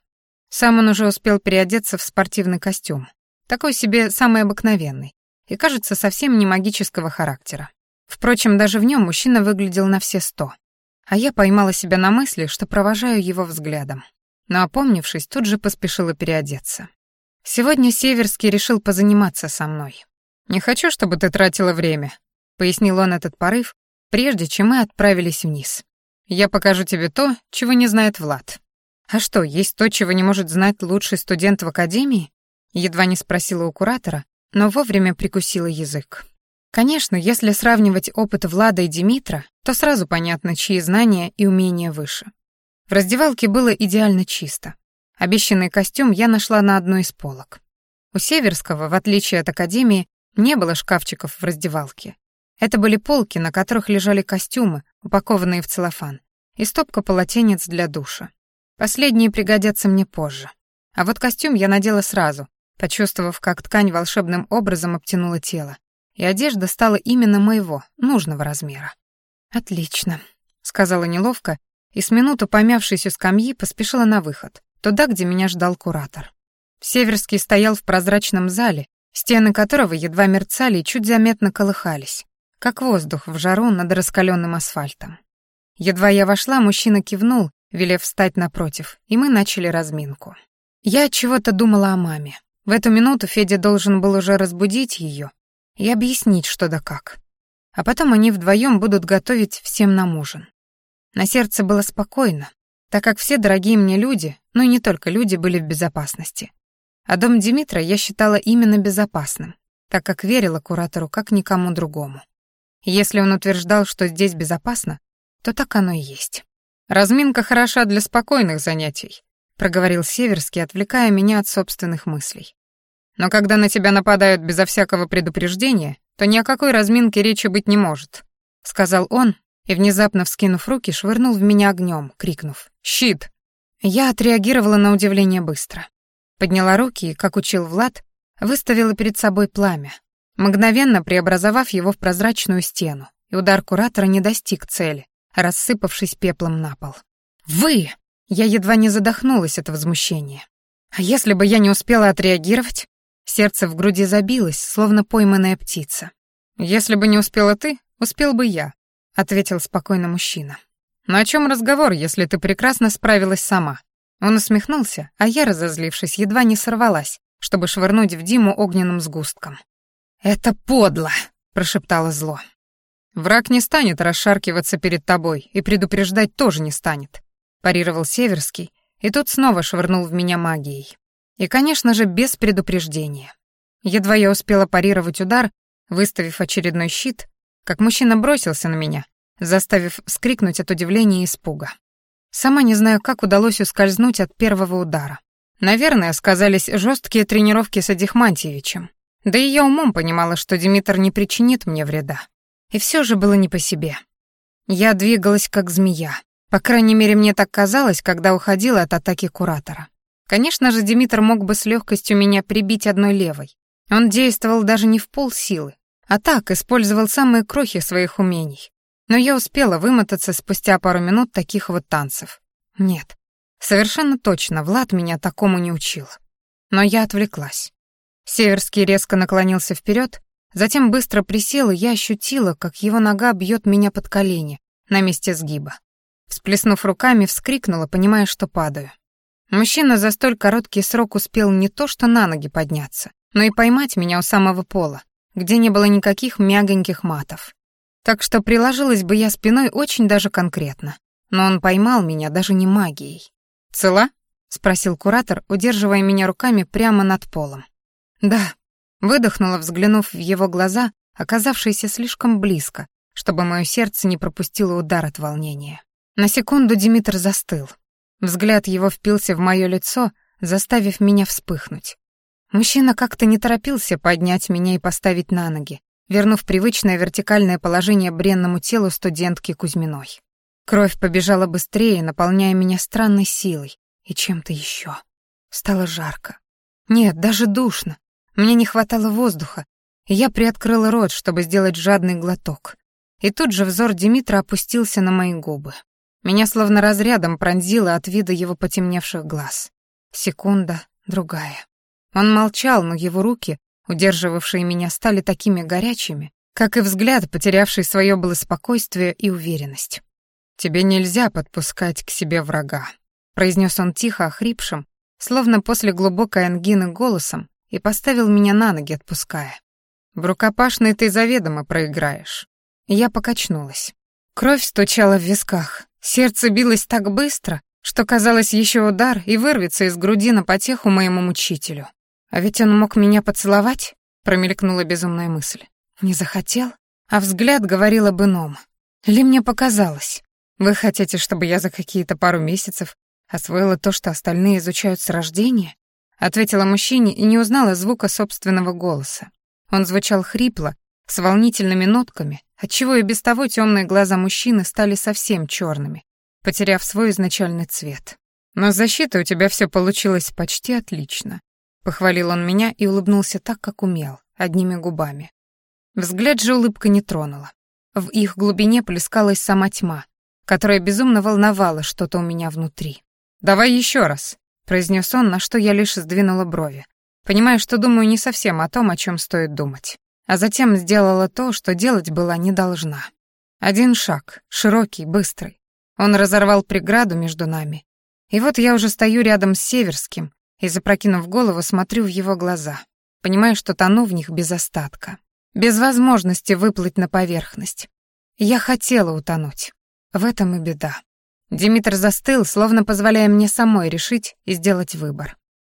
Сам он уже успел переодеться в спортивный костюм. Такой себе самый обыкновенный. И, кажется, совсем не магического характера. Впрочем, даже в нем мужчина выглядел на все сто. А я поймала себя на мысли, что провожаю его взглядом. Но, опомнившись, тут же поспешила переодеться. Сегодня Северский решил позаниматься со мной. «Не хочу, чтобы ты тратила время», — пояснил он этот порыв, прежде чем мы отправились вниз. «Я покажу тебе то, чего не знает Влад». «А что, есть то, чего не может знать лучший студент в академии?» Едва не спросила у куратора, но вовремя прикусила язык. Конечно, если сравнивать опыт Влада и Димитра, то сразу понятно, чьи знания и умения выше. В раздевалке было идеально чисто. Обещанный костюм я нашла на одной из полок. У Северского, в отличие от Академии, не было шкафчиков в раздевалке. Это были полки, на которых лежали костюмы, упакованные в целлофан, и стопка полотенец для душа. Последние пригодятся мне позже. А вот костюм я надела сразу, почувствовав, как ткань волшебным образом обтянула тело, и одежда стала именно моего, нужного размера. «Отлично», — сказала неловко, и с минуту помявшись у скамьи поспешила на выход, туда, где меня ждал куратор. Северский стоял в прозрачном зале, стены которого едва мерцали и чуть заметно колыхались как воздух в жару над раскаленным асфальтом. Едва я вошла, мужчина кивнул, велев встать напротив, и мы начали разминку. Я от чего-то думала о маме. В эту минуту Федя должен был уже разбудить ее и объяснить, что да как. А потом они вдвоем будут готовить всем нам ужин. На сердце было спокойно, так как все дорогие мне люди, ну и не только люди, были в безопасности. А дом Димитра я считала именно безопасным, так как верила куратору как никому другому. Если он утверждал, что здесь безопасно, то так оно и есть. «Разминка хороша для спокойных занятий», — проговорил Северский, отвлекая меня от собственных мыслей. «Но когда на тебя нападают безо всякого предупреждения, то ни о какой разминке речи быть не может», — сказал он и, внезапно вскинув руки, швырнул в меня огнем, крикнув «Щит!». Я отреагировала на удивление быстро. Подняла руки и, как учил Влад, выставила перед собой пламя, мгновенно преобразовав его в прозрачную стену, и удар куратора не достиг цели, рассыпавшись пеплом на пол. «Вы!» Я едва не задохнулась от возмущения. А если бы я не успела отреагировать? Сердце в груди забилось, словно пойманная птица. «Если бы не успела ты, успел бы я», — ответил спокойно мужчина. «Но о чем разговор, если ты прекрасно справилась сама?» Он усмехнулся, а я, разозлившись, едва не сорвалась, чтобы швырнуть в Диму огненным сгустком. «Это подло!» — прошептало зло. «Враг не станет расшаркиваться перед тобой и предупреждать тоже не станет», — парировал Северский, и тут снова швырнул в меня магией. И, конечно же, без предупреждения. Едва я успела парировать удар, выставив очередной щит, как мужчина бросился на меня, заставив вскрикнуть от удивления и испуга. Сама не знаю, как удалось ускользнуть от первого удара. Наверное, сказались жесткие тренировки с Адихмантьевичем. Да и я умом понимала, что Димитр не причинит мне вреда. И все же было не по себе. Я двигалась как змея. По крайней мере, мне так казалось, когда уходила от атаки куратора. Конечно же, Димитр мог бы с легкостью меня прибить одной левой. Он действовал даже не в полсилы, а так использовал самые крохи своих умений. Но я успела вымотаться спустя пару минут таких вот танцев. Нет, совершенно точно Влад меня такому не учил. Но я отвлеклась. Северский резко наклонился вперед, затем быстро присел, и я ощутила, как его нога бьет меня под колени на месте сгиба. Всплеснув руками, вскрикнула, понимая, что падаю. Мужчина за столь короткий срок успел не то что на ноги подняться, но и поймать меня у самого пола, где не было никаких мягоньких матов. Так что приложилась бы я спиной очень даже конкретно. Но он поймал меня даже не магией. «Цела?» — спросил куратор, удерживая меня руками прямо над полом. «Да», — выдохнула, взглянув в его глаза, оказавшиеся слишком близко, чтобы мое сердце не пропустило удар от волнения. На секунду Димитр застыл. Взгляд его впился в мое лицо, заставив меня вспыхнуть. Мужчина как-то не торопился поднять меня и поставить на ноги, вернув привычное вертикальное положение бренному телу студентки Кузьминой. Кровь побежала быстрее, наполняя меня странной силой и чем-то еще. Стало жарко. Нет, даже душно. Мне не хватало воздуха, и я приоткрыла рот, чтобы сделать жадный глоток. И тут же взор Димитра опустился на мои губы. Меня словно разрядом пронзило от вида его потемневших глаз. Секунда, другая. Он молчал, но его руки, удерживавшие меня, стали такими горячими, как и взгляд, потерявший свое было спокойствие и уверенность. «Тебе нельзя подпускать к себе врага», — произнес он тихо, охрипшим, словно после глубокой ангины голосом, и поставил меня на ноги, отпуская. «В рукопашной ты заведомо проиграешь». Я покачнулась. Кровь стучала в висках, сердце билось так быстро, что казалось еще удар и вырвется из груди на потеху моему мучителю. А ведь он мог меня поцеловать, промелькнула безумная мысль. Не захотел, а взгляд говорил об ином. Ли мне показалось? Вы хотите, чтобы я за какие-то пару месяцев освоила то, что остальные изучают с рождения? Ответила мужчине и не узнала звука собственного голоса. Он звучал хрипло, с волнительными нотками, отчего и без того темные глаза мужчины стали совсем черными, потеряв свой изначальный цвет. Но с защитой у тебя все получилось почти отлично. Похвалил он меня и улыбнулся так, как умел, одними губами. Взгляд же улыбка не тронула. В их глубине плескалась сама тьма, которая безумно волновала что-то у меня внутри. «Давай еще раз», — произнес он, на что я лишь сдвинула брови, понимая, что думаю не совсем о том, о чем стоит думать а затем сделала то, что делать была не должна. Один шаг, широкий, быстрый. Он разорвал преграду между нами. И вот я уже стою рядом с Северским и, запрокинув голову, смотрю в его глаза, понимая, что тону в них без остатка, без возможности выплыть на поверхность. Я хотела утонуть. В этом и беда. Димитр застыл, словно позволяя мне самой решить и сделать выбор.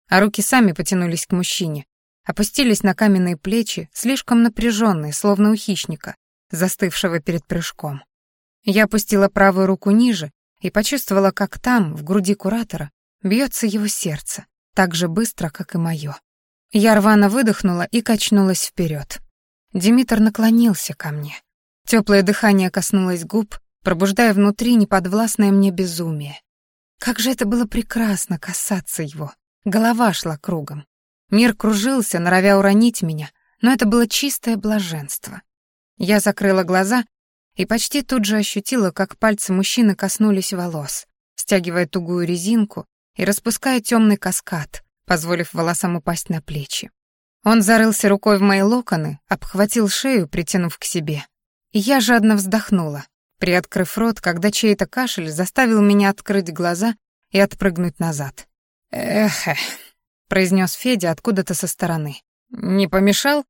А руки сами потянулись к мужчине, опустились на каменные плечи, слишком напряженные, словно у хищника, застывшего перед прыжком. Я опустила правую руку ниже и почувствовала, как там, в груди куратора, бьется его сердце, так же быстро, как и мое. Я рвано выдохнула и качнулась вперед. Димитр наклонился ко мне. Теплое дыхание коснулось губ, пробуждая внутри неподвластное мне безумие. Как же это было прекрасно касаться его. Голова шла кругом. Мир кружился, норовя уронить меня, но это было чистое блаженство. Я закрыла глаза и почти тут же ощутила, как пальцы мужчины коснулись волос, стягивая тугую резинку и распуская темный каскад, позволив волосам упасть на плечи. Он зарылся рукой в мои локоны, обхватил шею, притянув к себе. И я жадно вздохнула, приоткрыв рот, когда чей-то кашель заставил меня открыть глаза и отпрыгнуть назад. Эх, произнес Федя откуда-то со стороны. «Не помешал?»